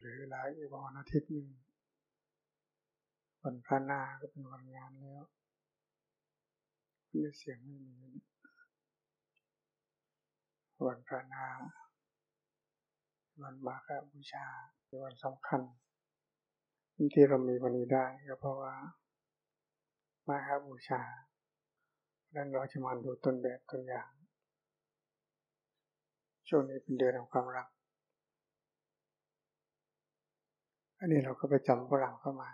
หรือเวลาอีกวันอาทิตย์หนึ่งวันพระนาก็เป็นวันงานแล้วนี่เสียงไม่มีวันพระนาวันมาฆบูชาเป็นวันสำคัญ ที่เรามีวันนี้ได้ก็เพราะว่ามาฆบูชาดังเราจะมาดูต้นแบบต้นอย่าง ช่วงนี้เป็นเดือนแห่งความรัก อันนี้เราก็ไปจำฝรั่งเข้ามา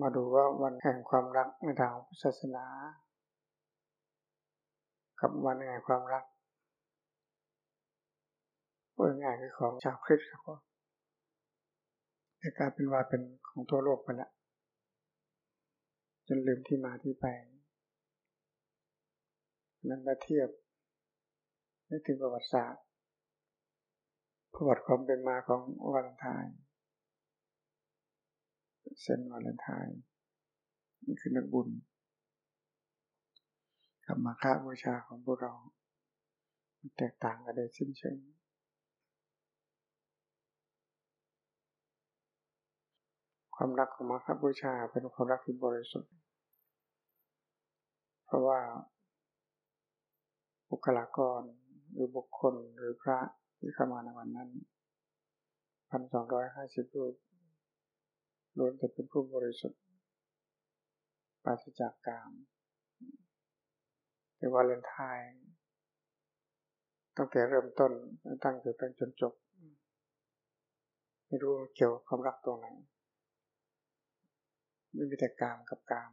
มาดูว่าวันแห่งความรักในทางศาสนา กับวันแห่งความรักพูดง่ายคือของชาวคริสต์ครับในการเป็นว่าเป็นของทั่วโลกไปแล้วจนลืมที่มาที่ไปนั้นมาเทียบนึกถึงประวัติศาสตร์ ประวัติความเป็นมาของวาเลนไทน์เซนวาเลนไทน์นี่คือนักบุญกับมาฆบูชาของพวกเรา แตกต่างกันโดยสิ้นเชิงความรักของมาฆบูชาเป็นความรักที่บริสุทธิ์ เพราะว่าบุคลากรหรือบุคคลหรือพระ ที่เข้ามาในวันนั้นพันสองร้อยห้าสิบรูปล้วนแต่เป็นผู้บริสุทธิ์ปราศจากกามแต่วาเลนไทน์ตั้งแต่เริ่มต้นตั้งแต่ตั้งจนจบ ไม่รู้เกี่ยวความรักตัวไหน ไม่มีแต่กามกับกาม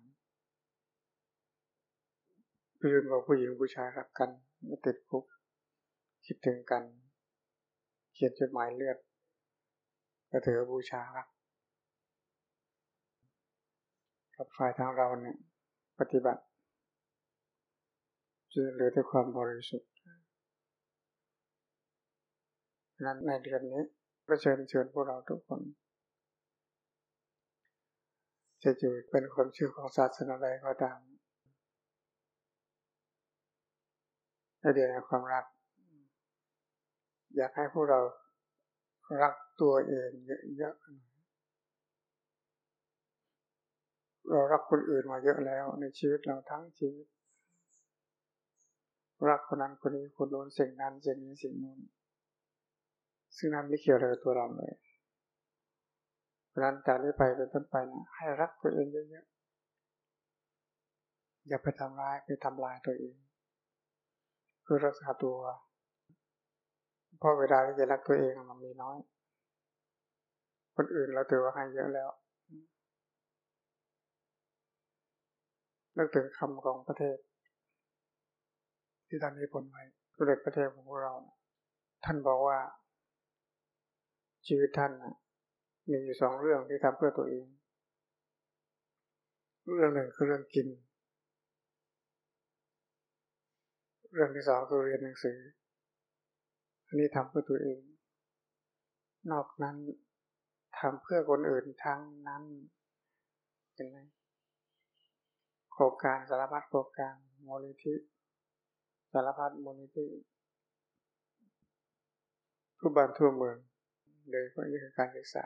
ผู้หญิงกับผู้หญิงผู้ชายรักกันไม่ติดคุกคิดถึงกัน เขียนจดหมายเลือดก็ถือบูชาครักกับฝ่ายทางเราเนี่ยปฏิบัติจะเหลือแต่ความบริสุทธิ์นั้นในเดือนนี้ก็เชิญเชิญพวกเราทุกคน จะอยู่เป็นคนเชื่อของศาสนาใดก็ตามในเดือนแห่งความรัก อยากให้พวกเรารักตัวเองเยอะๆ เรารักคนอื่นมาเยอะแล้ว ในชีวิตเราทั้งชีวิต รักคนนั้นคนนี้คนโน้นสิ่งนั้นสิ่งนี้สิ่งนู้นซึ่งนั้นไม่เกี่ยวอะไรกับตัวเราเลยเพราะนั้นจากนี้ไปเป็นต้นไปนะให้รักตัวเองเยอะๆอย่าไปทำร้ายไปทำลายตัวเอง คือรักษาตัว เพราะเวลาที่จะรักตัวเองมันมีน้อย คนอื่นเราถือว่าให้เยอะแล้วนึกถึงคำของประเทศ ที่ท่านมีผลไว้สุเด็จประเทศของพวกเรา ท่านบอกว่า ชีวิตท่านนะมีอยู่สองเรื่องที่ทำเพื่อตัวเอง เรื่องหนึ่งคือเรื่องกิน เรื่องที่สองคือเรียนหนังสือ อันนี้ทำเพื่อตัวเอง นอกนั้นทำเพื่อคนอื่นทั้งนั้นเห็นไหมโครงการสารพัดโครงการมูลนิธิสารพัดมูลนิธิทุกบ้านทั่วเมืองโดยเฉพาะเรื่องการศึกษา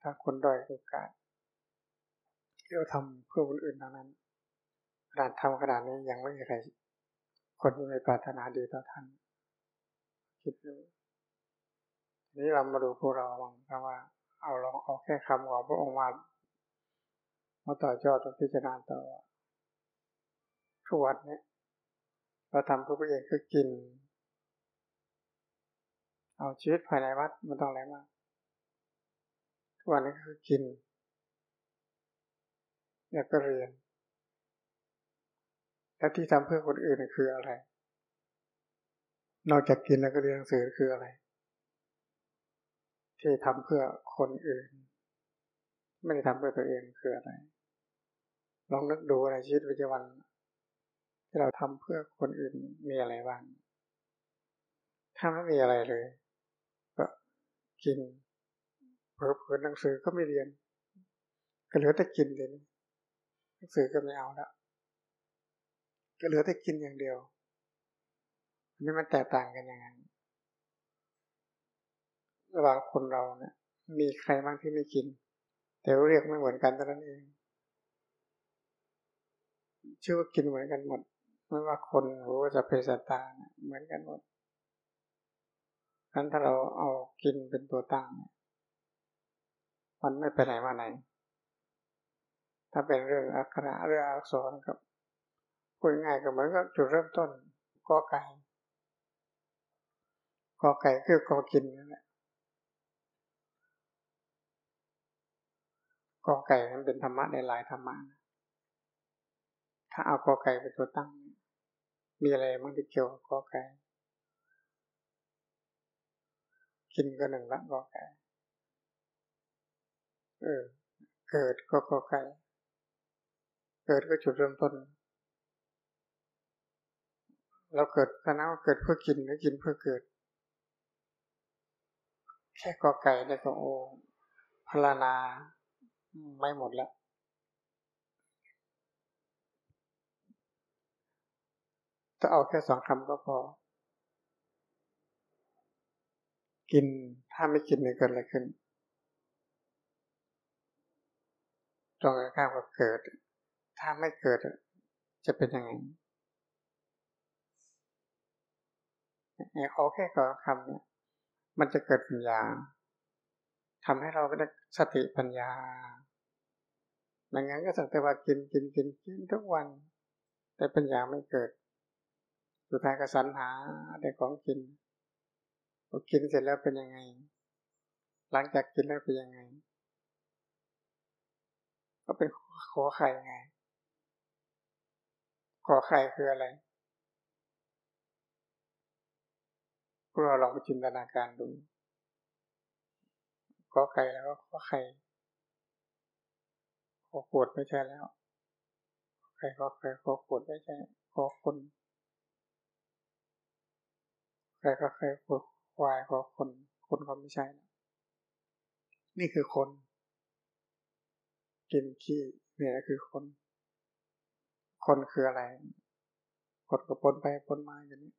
ถ้าคนด้อยโอกาสที่เราทำเพื่อคนอื่นเท่านั้นขนาดทำขนาดนี้ยังไม่มีใคร คนที่ไม่ปรารถนาดีต่อท่าน คิดดูนี้เรามาดูพวกเราบ้างคว่า เอาลองเอาแค่คำของพระองค์มามาต่อยอดต่อพิจารณาต่อทุกวันนี้เราทำเพื่อตัวเองคือกิน เอาชีวิตภายในวัดมันต้องอะไรมากทุกวันนี้คือกิน อยากก็เรียนและที่ทำเพื่อคนอื่นคืออะไร นอกจากกินแล้วก็เรียนหนังสือคืออะไร ที่ทำเพื่อคนอื่น ไม่ได้ทำเพื่อตัวเองคืออะไร ลองนึกดูในชีวิตประจำวัน ที่เราทำเพื่อคนอื่นมีอะไรบ้าง ถ้าไม่มีอะไรเลย ก็กินเผลอๆหนังสือก็ไม่เรียน ก็เหลือแต่กินเลยวหนังสือก็ไม่เอาละก็เหลือแต่กินอย่างเดียว นนี้มันแตกต่างกันยังไงระหว่างคนเราเนี่ย มีใครบ้างที่ไม่กิน แต่เรียกไม่เหมือนกันเท่านั้นเองชื่อว่ากินเหมือนกันหมดไม่ว่าคนหรือว่าจะเพศตาเหมือนกันหมดนั้นถ้าเราเอากินเป็นตัวตั้งมันไม่ไปไหนมาไหน ถ้าเป็นเรื่องอักขระเรื่องอักษรกับพูดง่ายก็เหมือนกับจุดเริ่มต้นกอไก่ กอไก่คือกอกินนั่นแหละกอไก่มันเป็นธรรมะในหลายธรรมะถ้าเอากอไก่เป็นตัวตั้ง มีอะไรบ้างที่เกี่ยวกับกอไก่กินก็หนึ่งละกอไก่เออ เกิดก็กอไก่เกิดก็จุดเริ่มต้น เราเกิดคณะเกิดเพื่อกินหรือกินเพื่อเกิด แค่กอไก่ได้ก็โอ้พลานาไม่หมดแล้วถ้าเอาแค่สองคำก็พอ กินถ้าไม่กินเนี่ยเกิดอะไรขึ้น ตรงกันข้ามกับเกิด ถ้าไม่เกิดจะเป็นยังไงเอาแค่ก่อคำเนี่ย มันจะเกิดปัญญาทำให้เราได้สติปัญญาไม่งั้นก็สักแต่ว่ากินกินกินกินทุกวัน แต่ปัญญาไม่เกิด สุดท้ายก็สรรหาแต่ของกินพอกินเสร็จแล้วเป็นยังไง หลังจากกินแล้วเป็นยังไง ก็เป็นขอไข่ไงขอไข่คืออะไร เราลองจินตนาการดูขอไข่แล้วก็ขอไข่ขอขวดไม่ใช่แล้วไข่ขอไข่ขอขวดไม่ใช่ขอคนไข่ก็ไข่ขวดควายขอคน คนก็ไม่ใช่นะนี่คือคน กินขี้เนี่ยคือคน คนคืออะไรคนก็ปนไปปนมาอย่างนี้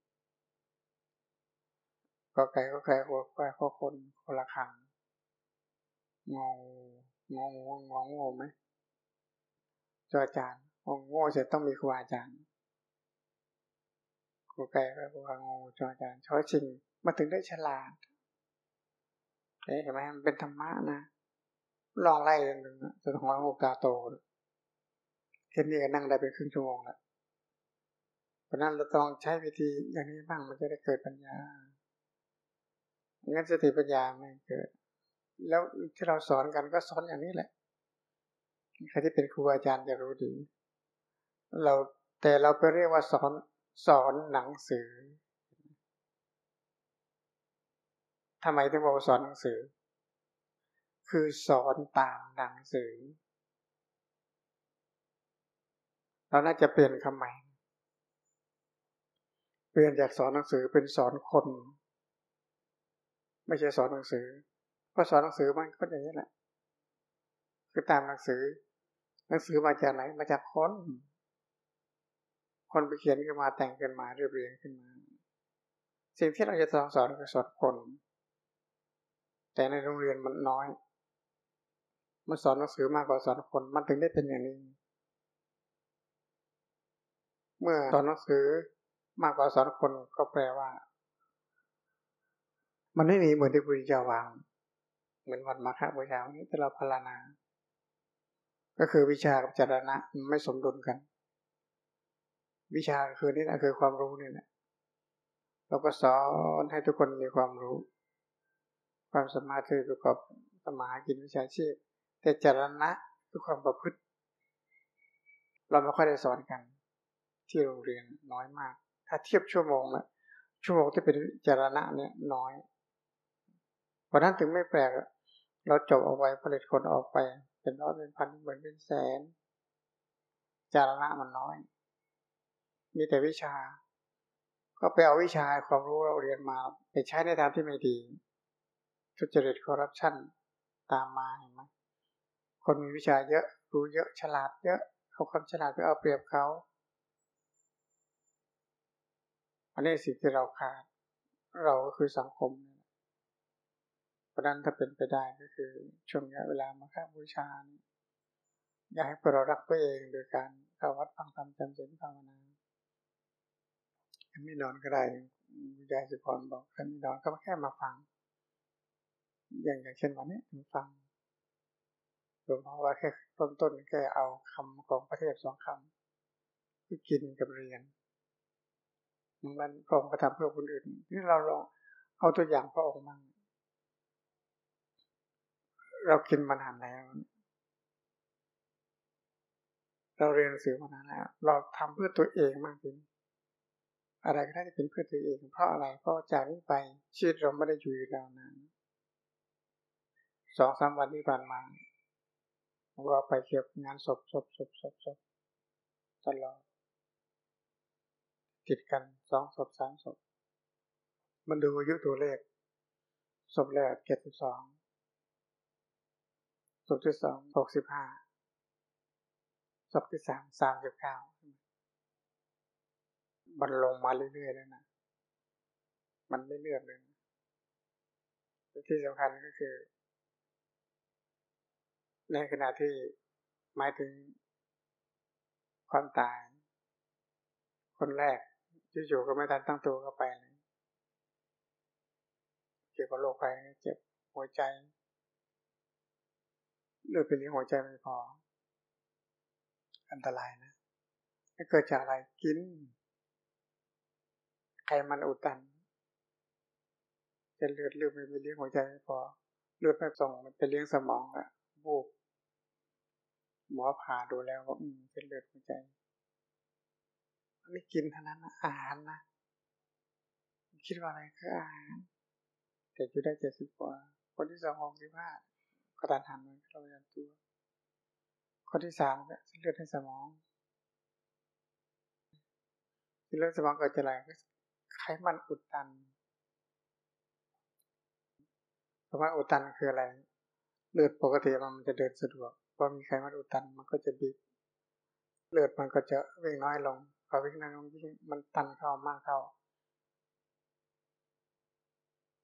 ก็ไก่ก็ไก่ก็ไก่ก็คนคนละคังงงงงงงงงไหมจอาจารย์งงงเสร็จต้องมีครูอาจารย์ครูไก่ก็ว่างงจอาจารย์ชอชิงมาถึงได้ฉลาดเห็นไหมมันเป็นธรรมะนะลองไล่หนึ่งจนหัวหูตาโตแค่นี้ก็นั่งได้เป็นครึ่งชั่วโมงแล้วเพราะนั้นเราต้องใช้วิธีอย่างนี้บ้างมันจะได้เกิดปัญญา งั้นสติปัญญาไม่เกิด แล้วที่เราสอนกันก็สอนอย่างนี้แหละ ใครที่เป็นครูอาจารย์จะรู้ดี เราแต่เราไปเรียกว่าสอนสอนหนังสือทำไมถึงบอกสอนหนังสือ คือสอนตามหนังสือ เราน่าจะเปลี่ยนคำใหม่ เปลี่ยนจากสอนหนังสือเป็นสอนคน ไม่ใช่สอนหนังสือเพราะสอนหนังสือมันก็อย่างนี้แหละ คือตามหนังสือ หนังสือมาจากไหน มาจากคน คนไปเขียนขึ้นมาแต่งขึ้นมาเรียบเรียงขึ้นมา สิ่งที่เราจะสอนสอนคือสอนคน แต่ในโรงเรียนมันน้อย มันสอนหนังสือมากกว่าสอนคน มันถึงได้เป็นอย่างนี้ เมื่อสอนหนังสือมากกว่าสอนคนก็แปลว่า มันไม่มีเหมือนที่พุทธเจ้าวาง เหมือนวันมาฆะบูชาวันนี้แต่เราพารณาก็คือวิชากับจรณะมันไม่สมดุลกัน วิชาคือนี่แหละคือความรู้นี่แหละเราก็สอนให้ทุกคนมีความรู้ ความสามารถที่ประกอบสมากินวิชาชีพ แต่จรณะคือความประพฤติ เราไม่ค่อยได้สอนกัน ที่โรงเรียนน้อยมาก ถ้าเทียบชั่วโมงละชั่วโมงที่เป็นจรณะเนี่ยน้อย เพราะนั้นถึงไม่แปลก เราจบเอาไว้ผลิตคนออกไป เป็นร้อยเป็นพันเหมือนเป็นแสน จารณะมันน้อย มีแต่วิชา ก็ไปเอาวิชาความรู้เราเรียนมา ไปใช้ในทางที่ไม่ดี ทุจริตคอร์รัปชันตามมาเห็นไหมคนมีวิชาเยอะรู้เยอะฉลาดเยอะเอาความฉลาดไปเอาเปรียบเขา อันนี้สิ่งที่เราขาด เราก็คือสังคม เพราะนั้นถ้าเป็นไปได้ก็คือช่วงเวลามาค่าบูชาอยากให้พวกเรารักตัวเองโดยการเข้าวัดฟังธรรมจำศีลภาวนาไม่นอนก็ได้ยายสุพรบอกถ้าไม่นอนก็แค่มาฟัง อย่างอย่างเช่นวันนี้มาฟังหลวงพ่อว่าแค่ต้นต้นแค่เอาคำของประเทศสองคำคือกินกับเรียนมันพร้อมกระทำเพื่อคนอื่นนี่เราลองเอาตัวอย่างพระองค์มั่ง เรากินมานานแล้ว เราเรียนหนังสือมานานแล้ว เราทำเพื่อตัวเองมากขึ้นอะไรก็ได้ที่เป็นเพื่อตัวเอง เพราะอะไรเพราะจากนี้ไปชีวิตเราไม่ได้อยู่ยาวนานสองสามวันที่ผ่านมาเราไปเกี่ยวกับงานศพศพศพศพศพตลอดติดกันสองศพสามศพมันดูอายุตัวเลขศพแรกเจ็ดสิบสอง ศพที่สองหกสิบห้าศพที่สามสามสิบเก้ามันลงมาเรื่อยๆแล้วนะมันไม่เลื่อนเลยนะที่สำคัญก็คือ ในขณะที่หมายถึงความตาย คนแรกอยู่ๆก็ไม่ทันตั้งตัวก็ไปเลยเกี่ยวกับโรคภัยเจ็บหัวใจ เลือดไปเลี้ยงหัวใจไม่พอ อันตรายนะถ้าเกิดจากอะไรกินไขมันอุดตันจะเลือดเลือดไม่ไปเลี้ยงหัวใจไม่พอ เลือดไม่ส่งมันไปเลี้ยงสมองอะบูบหมอผ่าดูแล้วว่าอืมเป็นเลือดหัวใจอันนี้กินเท่านั้นนะอาหารนะคิดว่าอะไรคืออาหารแต่อยู่ได้เจ็ดสิบกว่า คนที่สองหกสิบห้า กระดานหันมันเรายันตัว ข้อที่สามก็เลือดในสมองเลือดสมองเกิดจากอะไรไขมันอุดตันคำว่าอุดตันคืออะไร เลือดปกติมันจะเดินสะดวกพอมีไขมันอุดตันมันก็จะบีบเลือดมันก็จะวิ่งน้อยลงพอวิ่งน้อยลงยิ่งมันตันเข้ามากเข้า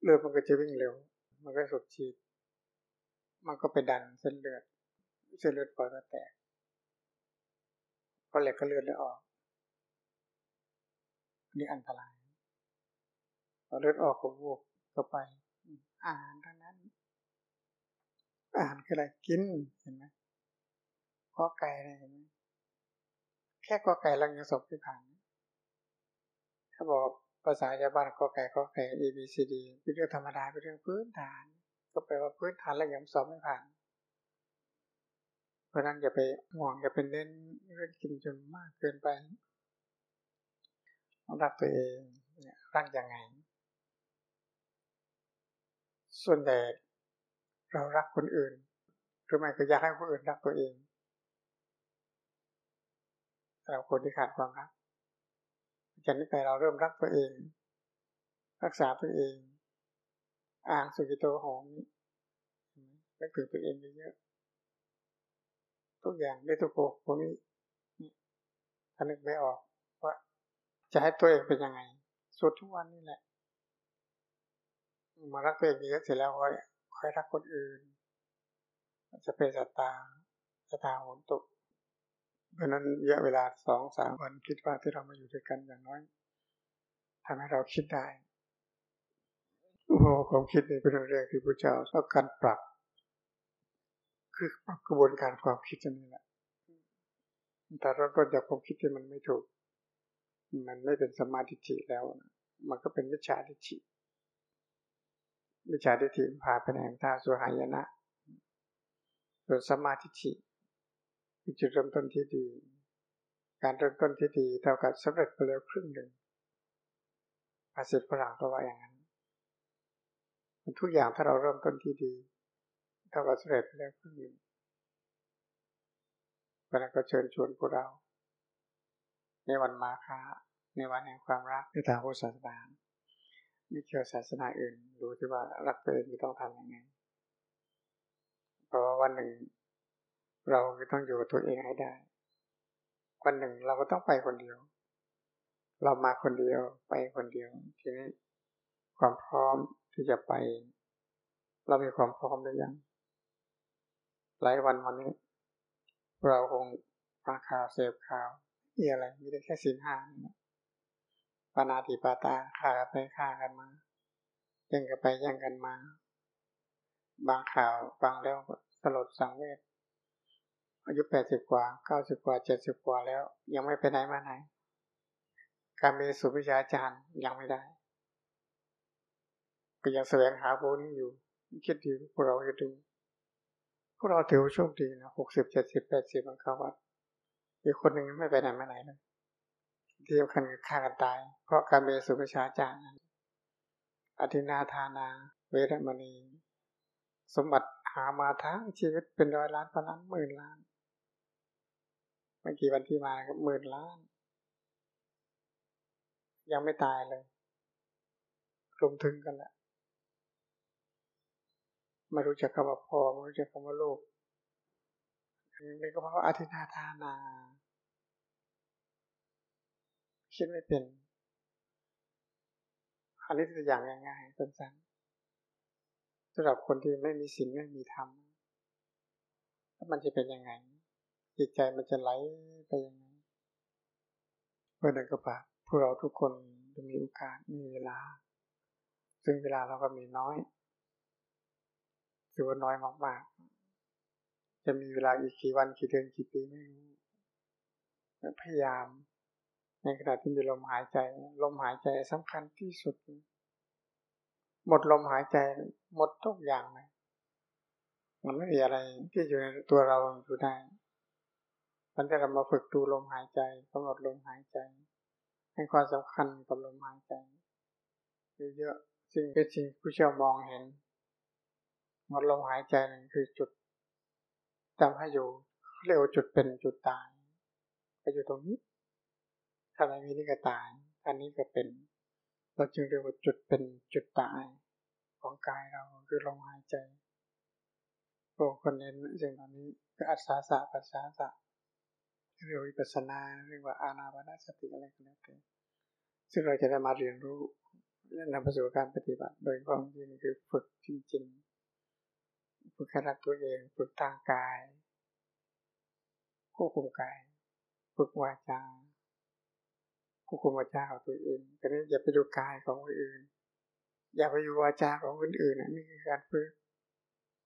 เลือดมันก็จะวิ่งเร็ว มันก็สูบฉีด มันก็ไปดันเส้นเลือด เส้นเลือดปอดก็แตกพอเหล็กก็เลือดเลยออกนี่อันตรายพอเลือดออกก็วูบก็ไป อาหารทั้งนั้น อาหารคืออะไรกินเห็นไหมข้อไก่เห็นไหมแค่ข้อไก่เรายังสบที่ผ่าน ถ้าบอกภาษาชาวบ้านข้อไก่ข้อไก่ A B C D เป็นเรื่องธรรมดาเป็นเรื่องพื้นฐาน ก็แปลว่าพื้นฐานแล้วยังสอบไม่ผ่าน เพราะนั้นอย่าไปห่วงอย่าไปเน้นเรื่องกินจนมากเกินไปรักตัวเองรักยังไง ส่วนใหญ่เรารักคนอื่นหรือไม่ก็อยากให้คนอื่นรักตัวเอง เราคนที่ขาดความรักจากนี้ไปเราเริ่มรักตัวเอง รักษาตัวเอง อ่างสุกิโตหอมนึกถึงตัวเองเยอะๆทุกอย่างได้ทุกโกพวกนี้ถ้านึกไม่ออกว่าจะให้ตัวเองเป็นยังไงสุดทุกวันนี่แหละ มารักตัวเองเยอะเสร็จแล้วค่อยค่อยรักคนอื่นจะเป็นสตาสตาโหนตุเพราะนั้นเยอะเวลาสองสามวันคิดว่าที่เรามาอยู่ด้วยกันอย่างน้อยทำให้เราคิดได้ โอ้ความคิดนี่เป็นเรื่องที่พระเจ้าต้องการปรับ คือปรับกระบวนการความคิดนี่แหละแต่เราก็จากความคิดที่มันไม่ถูก มันไม่เป็นสมาธิิแล้วมันก็เป็นวิชาทิฏฐิวิชาทิฏฐิพาไปแห่งท่าสุหายนะส่วนสมาธิิคือจุดเริ่มต้นที่ดี การเริ่มต้นที่ดีเท่ากับสำเร็จไปแล้วครึ่งหนึ่งภาษาฝรั่งก็ว่าอย่างนั้น ทุกอย่างถ้าเราเริ่มต้นที่ดีเท่ากับสำเร็จแล้วครึ่งหนึ่งเพราะนั้นก็เชิญชวนพวกเรา ในวันมาฆะในวันแห่งความรักในทางพุทธศาสนาไม่เกี่ยวศาสนาอื่นดูที่ว่ารักตัวเองต้องทำยังไงเพราะว่าวันหนึ่ง เราต้องอยู่กับตัวเองให้ได้ วันหนึ่งเราก็ต้องไปคนเดียว เรามาคนเดียวไปคนเดียวทีนี้ความพร้อม ที่จะไป เรามีความพร้อมหรือยังหลายวันวันนี้ เราคงฟังข่าวเสพข่าวมีอะไรมีได้แค่สินห้าปานาติปาตาฆ่ากันไปฆ่ากันมาแย่งกันไปแย่งกันมา บางข่าวฟังแล้วสลดสังเวชอายุแปดสิบกว่าเก้าสิบกว่าเจ็ดสิบกว่าแล้ว ยังไม่ไปไหนมาไหน การมีสุภิชาจารย์ยังไม่ได้ ก็ยังแสวงหาพวกนี้อยู่ คิดดีพวกเราจะดูพวกเราถือว่าโชคดีนะหกสิบเจ็ดสิบแปดสิบมันเข้าวัดอีกคนหนึ่งไม่ไปไหนมาไหนเลยที่สำคัญคือฆ่ากันตาย เพราะการมีสุภิชาจารย์อธินาทานา เวรมณี สมบัติหามาทั้งชีวิตเป็นร้อยล้านพันล้านหมื่นล้านเมื่อกี้วันที่มาก็หมื่นล้าน ยังไม่ตายเลยรวมถึงกันแหละ ไม่รู้จักคำว่าพอไม่รู้จักคำว่าโลกนี่ก็เพราะอธินาทานา คิดไม่เป็นอันนี้ตัวอย่างง่ายๆสั้นๆสำหรับคนที่ไม่มีศีลไม่มีธรรมมันจะเป็นยังไง จิตใจมันจะไหลไปยังไงเมื่อนึ่งก็ปะพวกเราทุกคนจะมีโอกาสมีเวลา ซึ่งเวลาเราก็มีน้อย ถือว่าน้อยมากๆ จะมีเวลาอีกกี่วันกี่เดือนกี่ปีไม่รู้พยายาม ในขณะที่มีลมหายใจ ลมหายใจสำคัญที่สุด หมดลมหายใจหมดทุกอย่างเลยมันไม่มีอะไรที่อยู่ในตัวเราอยู่ได้มันจะเรามาฝึกดูลมหายใจกำหนดลมหายใจ ให้ความสำคัญกับลมหายใจเยอะๆสิ่งเป็นสิ่งผู้เชี่ยวมองเห็น หมดลมหายใจนั่นคือจุดจำให้อยู่เรียกว่าจุดเป็นจุดตายก็อยู่ตรงนี้ถ้าไม่มีนี่ก็ตาย อันนี้ก็เป็น เราจึงเรียกว่าจุดเป็นจุดตาย ของกายเราคือลมหายใจโอ้คนเน้นสิ่งเหล่านี้ก็อัศสะปัสสาสะเรียกวิปัสนาเรียกว่าอานาปานสติอะไรก็แล้วแต่ซึ่งเราจะได้มาเรียนรู้และนำไปสู่การปฏิบัติ โดยความจริงคือฝึกจริงๆ ฝึกให้รักตัวเอง ฝึกทางกายควบคุมกาย ฝึกวาจาควบคุมวาจาของตัวเองแต่นี้อย่าไปดูกายของคนอื่น อย่าไปดูวาจาของคนอื่นนี่คือการฝึก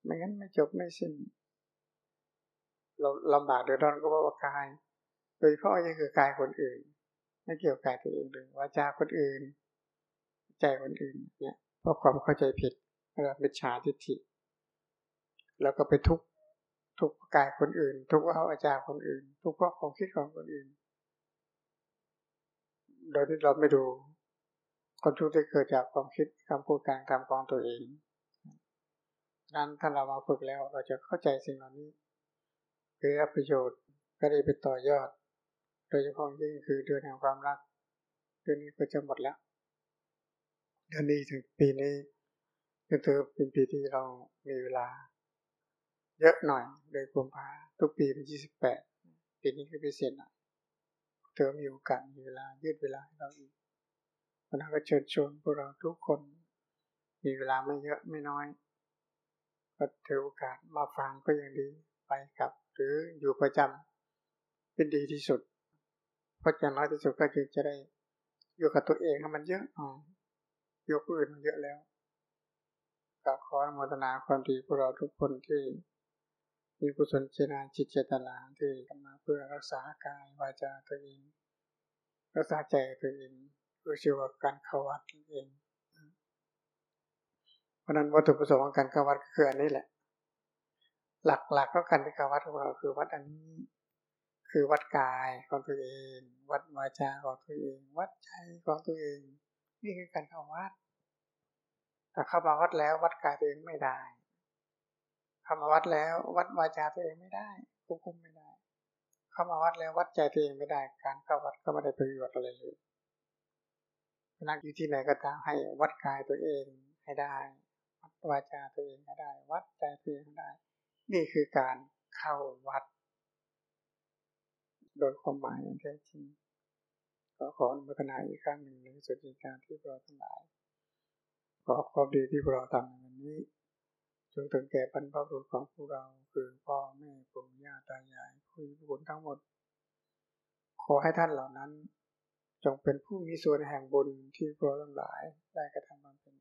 ไม่งั้นไม่จบไม่สิ้นเราลำบากเดือดร้อนก็เพราะว่ากาย โดยเฉพาะยังคือกายคนอื่น ไม่เกี่ยวกับกายตัวเองเลยวาจาคนอื่น ใจคนอื่นเนี่ยเพราะความเข้าใจผิดเรียกมิจฉาทิฏฐิ แล้วก็ไปทุกทุกกายคนอื่น ทุกเอาอาจารย์คนอื่น ทุกเพราะความคิดของคนอื่น โดยที่เราไม่ดูคนทุกข์ที่เกิดจากความคิดคำพูดการทำของตัวเอง นั้นถ้าเรามาฝึกแล้วเราจะเข้าใจสิ่งเหล่านี้คือรับประโยชน์ก็ได้ไปต่อยอด โดยเฉพาะยิ่งคือเดือนแห่งความรัก เดือนนี้ก็จะหมดแล้วเดือนนี้ถึงปีนี้ก็ถือเป็นปีที่เรามีเวลา เยอะหน่อยโดยกุมภาทุกปีเป็นยี่สิบแปดปีนี้ก็พิเศษหน่อยเธอมีโอกาสมีเวลายืดเวลาให้เราอีกวันนั้นก็เชิญชวนพวกเราทุกคน มีเวลาไม่เยอะไม่น้อยก็ถือโอกาสมาฟังก็ยังดีไปกับ หรืออยู่ประจำเป็นดีที่สุดเพราะอย่างน้อยที่สุดก็คือจะได้อยู่กับตัวเองให้มันเยอะอ๋อยกอื่นมันเยอะแล้วก็ขออนุโมทนาความดีพวกเราทุกคนที่ มีกุศลเจตนาจิตเจตนาที่ทำมาเพื่อรักษากายวาจาตัวเองรักษาใจตัวเองเพื่อชื่อว่าการเข้าวัดเองเพราะนั้นวัตถุประสงค์ของการเข้าวัดก็คืออันนี้แหละ หลักๆก็การที่เข้าวัดของเราคือวัดอันนี้ คือวัดกายของตัวเอง วัดวาจาของตัวเอง วัดใจของตัวเอง นี่คือการเข้าวัดแต่เข้ามาวัดแล้ววัดกายตัวเองไม่ได้ เข้ามาวัดแล้ว วัดวาจาตัวเองไม่ได้ควบคุมไม่ได้ เข้ามาวัดแล้ววัดใจตัวเองไม่ได้ การเข้าวัดก็ไม่ได้ประโยชน์อะไรเลยนักอยู่ที่ไหนก็ตามให้วัดกายตัวเองให้ได้ วัดวาจาตัวเองก็ได้ วัดใจตัวเองได้ นี่คือการเข้าวัด โดยความหมายอย่างแท้จริงก็ขออนุโมทนาอีกครั้งหนึ่งในสุดการที่เราทั้งหลายขอความดีที่เราทำในวันนี้ จนถึงแก่บรรพบุรุษของพวกเราคือพ่อแม่ปู่ย่าตายายผู้มีบุญทั้งหมด ขอให้ท่านเหล่านั้น จงเป็นผู้มีส่วนแห่งบุญที่พวกเราทั้งหลายได้กระทำมาเป็นใน